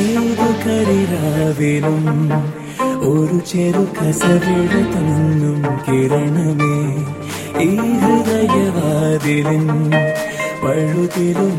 ഏതു കരിരാവിലും ഒരു ചെറു കസവിട തന്നും കിരണമേ. ഈ ഹൃദയവാതിലും പഴുതിലും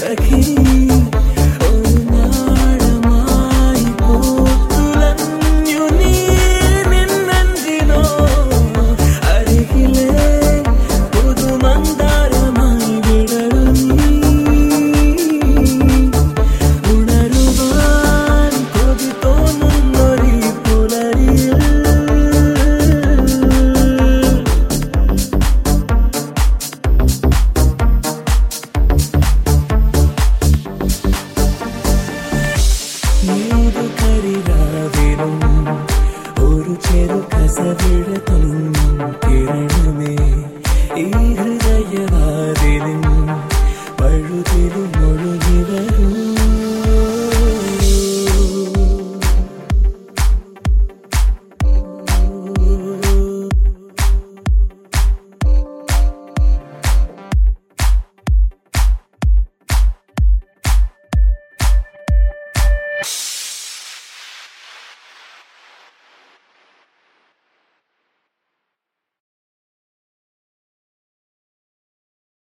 taking ചെറു കസവിഴ തൊന്നും കിരണമേ. ഈ ഹൃദയവാതിലും പഴുതിലും ഒഴുകി